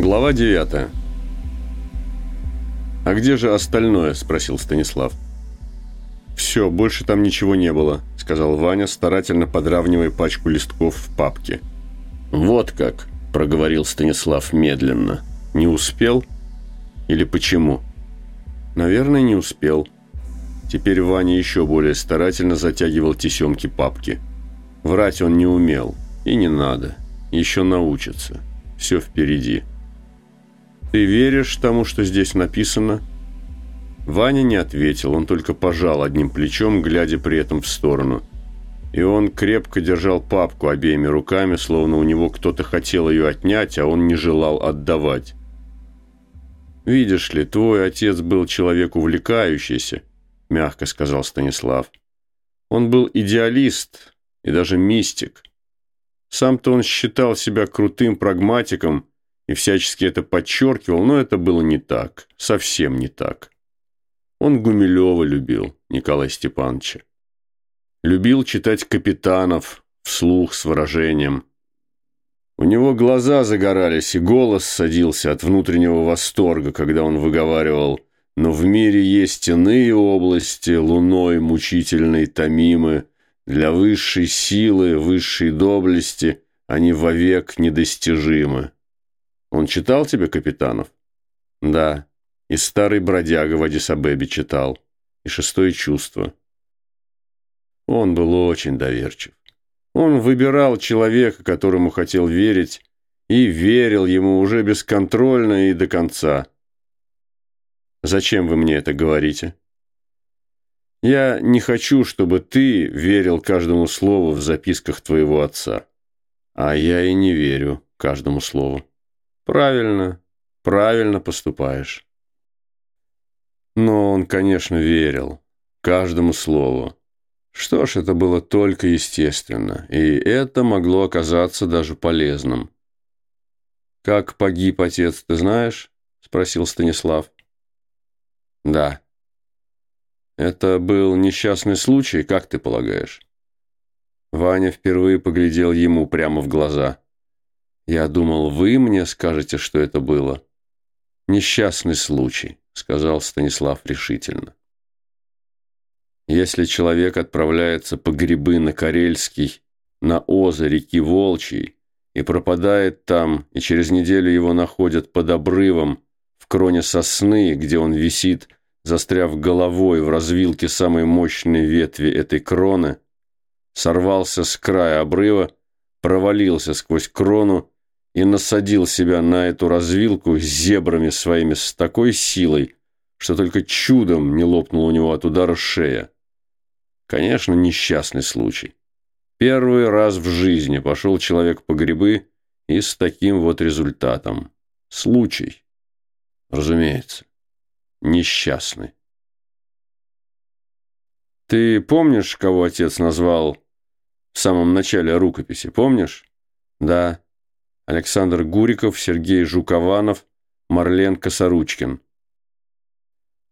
Глава 9 «А где же остальное?» – спросил Станислав. «Все, больше там ничего не было», – сказал Ваня, старательно подравнивая пачку листков в папке. «Вот как», – проговорил Станислав медленно. «Не успел? Или почему?» «Наверное, не успел». Теперь Ваня еще более старательно затягивал тесемки папки. Врать он не умел. И не надо. Еще научится. Все впереди. «Ты веришь тому, что здесь написано?» Ваня не ответил, он только пожал одним плечом, глядя при этом в сторону. И он крепко держал папку обеими руками, словно у него кто-то хотел ее отнять, а он не желал отдавать. «Видишь ли, твой отец был человек увлекающийся», – мягко сказал Станислав. «Он был идеалист и даже мистик. Сам-то он считал себя крутым прагматиком и всячески это подчеркивал, но это было не так, совсем не так. Он Гумилева любил, Николая Степановича. Любил читать капитанов вслух с выражением. У него глаза загорались, и голос садился от внутреннего восторга, когда он выговаривал «Но в мире есть иные области, луной мучительной томимы, для высшей силы, высшей доблести они вовек недостижимы». Он читал тебе «Капитанов»? Да. И «Старый бродяга» в Адисабебе читал. И «Шестое чувство». Он был очень доверчив. Он выбирал человека, которому хотел верить, и верил ему уже бесконтрольно и до конца. Зачем вы мне это говорите? Я не хочу, чтобы ты верил каждому слову в записках твоего отца. А я и не верю каждому слову. Правильно, правильно поступаешь. Но он, конечно, верил каждому слову. Что ж, это было только естественно, и это могло оказаться даже полезным. «Как погиб отец, ты знаешь?» – спросил Станислав. «Да». «Это был несчастный случай, как ты полагаешь?» Ваня впервые поглядел ему прямо в глаза. Я думал, вы мне скажете, что это было. Несчастный случай, сказал Станислав решительно. Если человек отправляется по грибы на Карельский, на озеро реки Волчий, и пропадает там, и через неделю его находят под обрывом в кроне сосны, где он висит, застряв головой в развилке самой мощной ветви этой кроны, сорвался с края обрыва, провалился сквозь крону и насадил себя на эту развилку зебрами своими с такой силой, что только чудом не лопнула у него от удара шея. Конечно, несчастный случай. Первый раз в жизни пошел человек по грибы и с таким вот результатом. Случай. Разумеется. Несчастный. Ты помнишь, кого отец назвал в самом начале рукописи? Помнишь? Да. Александр Гуриков, Сергей Жукованов, Марлен Косоручкин.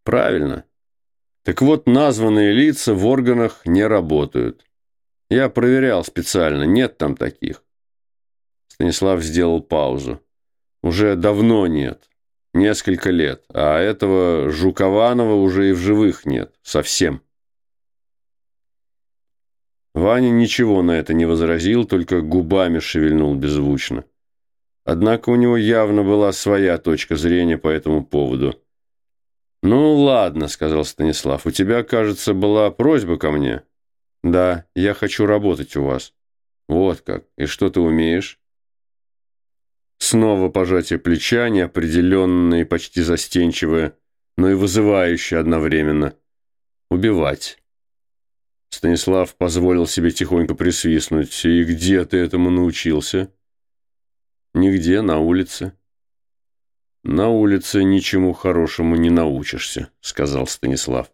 Правильно. Так вот, названные лица в органах не работают. Я проверял специально, нет там таких. Станислав сделал паузу. Уже давно нет. Несколько лет. А этого Жукованова уже и в живых нет. Совсем. Ваня ничего на это не возразил, только губами шевельнул беззвучно. Однако у него явно была своя точка зрения по этому поводу. «Ну, ладно», — сказал Станислав, — «у тебя, кажется, была просьба ко мне?» «Да, я хочу работать у вас». «Вот как. И что ты умеешь?» Снова пожатие плеча, неопределенное и почти застенчивое, но и вызывающее одновременно. «Убивать». Станислав позволил себе тихонько присвистнуть. «И где ты этому научился?» Нигде, на улице. На улице ничему хорошему не научишься, сказал Станислав.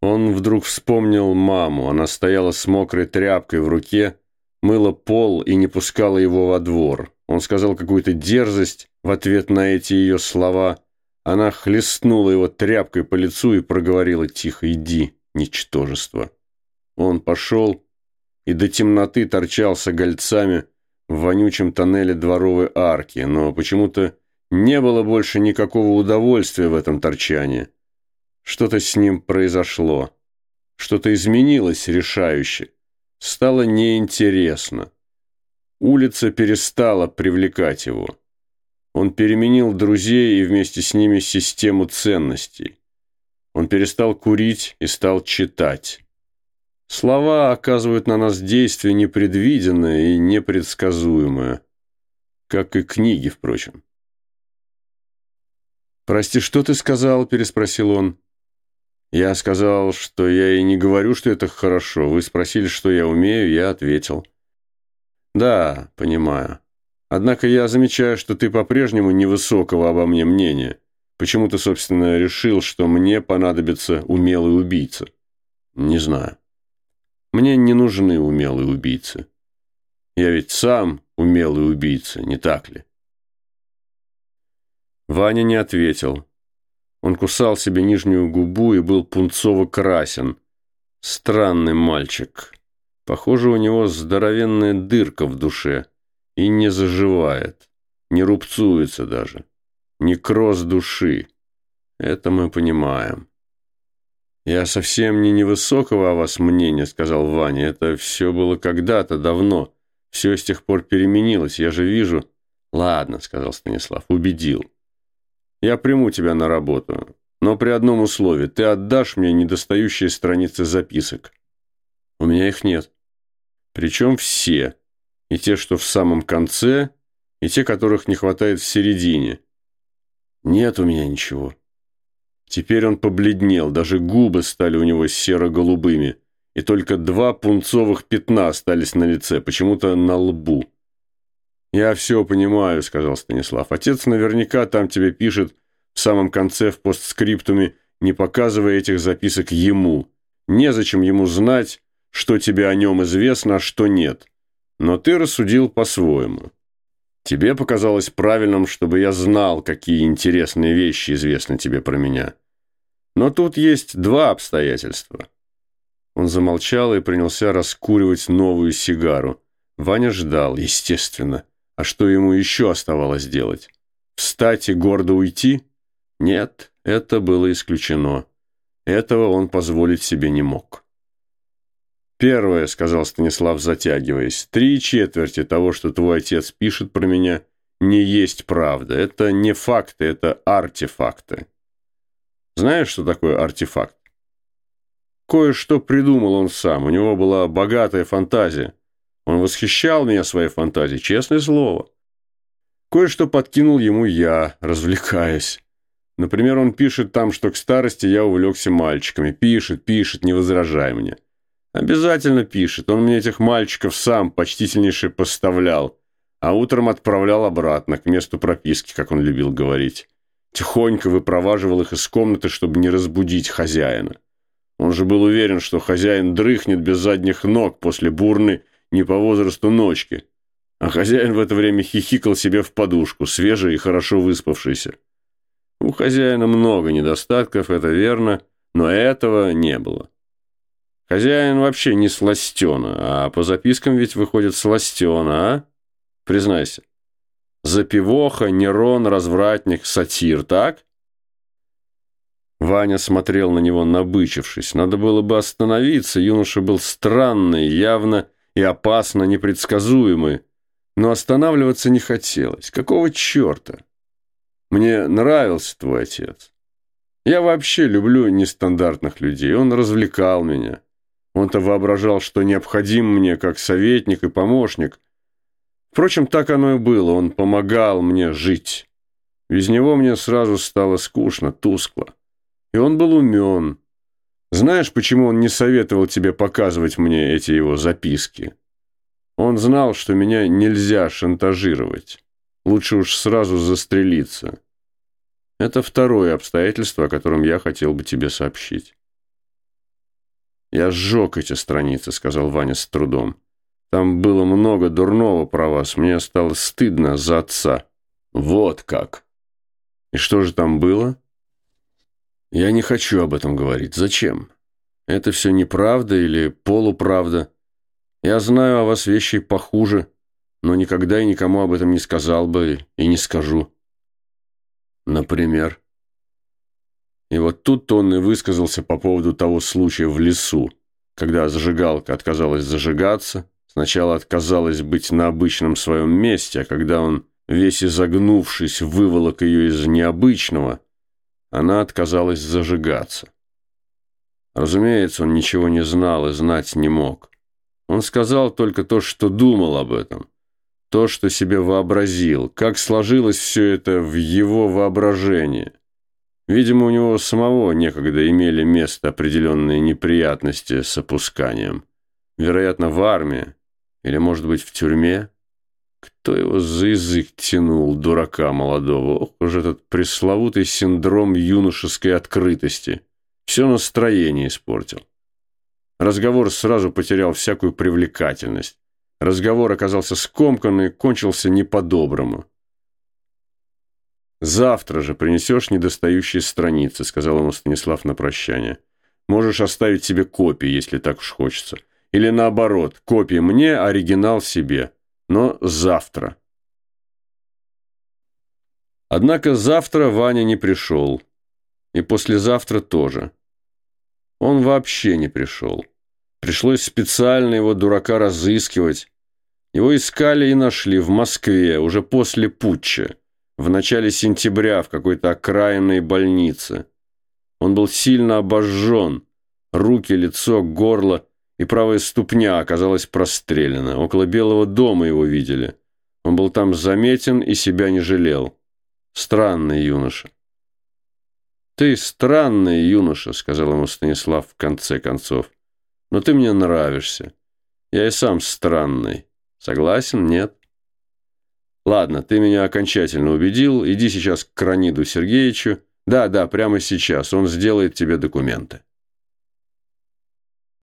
Он вдруг вспомнил маму. Она стояла с мокрой тряпкой в руке, мыла пол и не пускала его во двор. Он сказал какую-то дерзость в ответ на эти ее слова. Она хлестнула его тряпкой по лицу и проговорила тихо «Иди, ничтожество». Он пошел и до темноты торчался гольцами в вонючем тоннеле дворовой арки, но почему-то Не было больше никакого удовольствия в этом торчании. Что-то с ним произошло. Что-то изменилось решающе. Стало неинтересно. Улица перестала привлекать его. Он переменил друзей и вместе с ними систему ценностей. Он перестал курить и стал читать. Слова оказывают на нас действие непредвиденное и непредсказуемое. Как и книги, впрочем. «Прости, что ты сказал?» – переспросил он. «Я сказал, что я и не говорю, что это хорошо. Вы спросили, что я умею, я ответил». «Да, понимаю. Однако я замечаю, что ты по-прежнему невысокого обо мне мнения. Почему ты, собственно, решил, что мне понадобится умелый убийца? Не знаю. Мне не нужны умелые убийцы. Я ведь сам умелый убийца, не так ли? Ваня не ответил. Он кусал себе нижнюю губу и был пунцово-красен. Странный мальчик. Похоже, у него здоровенная дырка в душе и не заживает, не рубцуется даже. Некроз души. Это мы понимаем. «Я совсем не невысокого о вас мнения», — сказал Ваня. «Это все было когда-то, давно. Все с тех пор переменилось, я же вижу». «Ладно», — сказал Станислав, — «убедил. Я приму тебя на работу, но при одном условии. Ты отдашь мне недостающие страницы записок». «У меня их нет». «Причем все. И те, что в самом конце, и те, которых не хватает в середине». «Нет у меня ничего». Теперь он побледнел, даже губы стали у него серо-голубыми, и только два пунцовых пятна остались на лице, почему-то на лбу. «Я все понимаю», — сказал Станислав. «Отец наверняка там тебе пишет в самом конце в постскриптуме, не показывая этих записок ему. Незачем ему знать, что тебе о нем известно, а что нет. Но ты рассудил по-своему. Тебе показалось правильным, чтобы я знал, какие интересные вещи известны тебе про меня. Но тут есть два обстоятельства. Он замолчал и принялся раскуривать новую сигару. Ваня ждал, естественно. А что ему еще оставалось делать? Встать и гордо уйти? Нет, это было исключено. Этого он позволить себе не мог. «Первое», — сказал Станислав, затягиваясь, — «три четверти того, что твой отец пишет про меня, не есть правда. Это не факты, это артефакты. Знаешь, что такое артефакт? Кое-что придумал он сам, у него была богатая фантазия. Он восхищал меня своей фантазией, честное слово. Кое-что подкинул ему я, развлекаясь. Например, он пишет там, что к старости я увлекся мальчиками. Пишет, пишет, не возражай мне. Обязательно пишет. Он мне этих мальчиков сам почтительнейше поставлял, а утром отправлял обратно, к месту прописки, как он любил говорить. Тихонько выпроваживал их из комнаты, чтобы не разбудить хозяина. Он же был уверен, что хозяин дрыхнет без задних ног после бурной не по возрасту ночки. А хозяин в это время хихикал себе в подушку, свежий и хорошо выспавшийся. У хозяина много недостатков, это верно, но этого не было. Хозяин вообще не сластена, а по запискам ведь выходит сластена, а? Признайся. Запивоха, Нерон, развратник, сатир, так? Ваня смотрел на него, набычившись. Надо было бы остановиться, юноша был странный, явно и опасно непредсказуемый. Но останавливаться не хотелось. Какого черта? Мне нравился твой отец. Я вообще люблю нестандартных людей. Он развлекал меня. Он-то воображал, что необходим мне как советник и помощник. Впрочем, так оно и было. Он помогал мне жить. Без него мне сразу стало скучно, тускло. И он был умен. Знаешь, почему он не советовал тебе показывать мне эти его записки? Он знал, что меня нельзя шантажировать. Лучше уж сразу застрелиться. Это второе обстоятельство, о котором я хотел бы тебе сообщить. «Я сжег эти страницы», — сказал Ваня с трудом. «Там было много дурного про вас. Мне стало стыдно за отца». «Вот как!» «И что же там было?» «Я не хочу об этом говорить. Зачем? Это все неправда или полуправда. Я знаю о вас вещи похуже, но никогда и никому об этом не сказал бы и не скажу». Например? И вот тут он и высказался по поводу того случая в лесу, когда зажигалка отказалась зажигаться, сначала отказалась быть на обычном своем месте, а когда он, весь изогнувшись, выволок ее из необычного, она отказалась зажигаться. Разумеется, он ничего не знал и знать не мог. Он сказал только то, что думал об этом, то, что себе вообразил, как сложилось все это в его воображении. Видимо, у него самого некогда имели место определенные неприятности с опусканием. Вероятно, в армии или, может быть, в тюрьме. Кто его за язык тянул, дурака молодого? Ох уж этот пресловутый синдром юношеской открытости. Все настроение испортил. Разговор сразу потерял всякую привлекательность. Разговор оказался скомканный и кончился не по-доброму. «Завтра же принесешь недостающие страницы», — сказал ему Станислав на прощание. «Можешь оставить себе копии, если так уж хочется. Или наоборот, копии мне, оригинал себе. Но завтра». Однако завтра Ваня не пришел. И послезавтра тоже. Он вообще не пришел. Пришлось специально его дурака разыскивать. Его искали и нашли в Москве, уже после путча в начале сентября в какой-то окраинной больнице. Он был сильно обожжен. Руки, лицо, горло и правая ступня оказалась прострелена. Около Белого дома его видели. Он был там заметен и себя не жалел. Странный юноша. «Ты странный юноша», — сказал ему Станислав в конце концов. «Но ты мне нравишься. Я и сам странный. Согласен? Нет?» Ладно, ты меня окончательно убедил. Иди сейчас к Краниду Сергеевичу. Да, да, прямо сейчас. Он сделает тебе документы.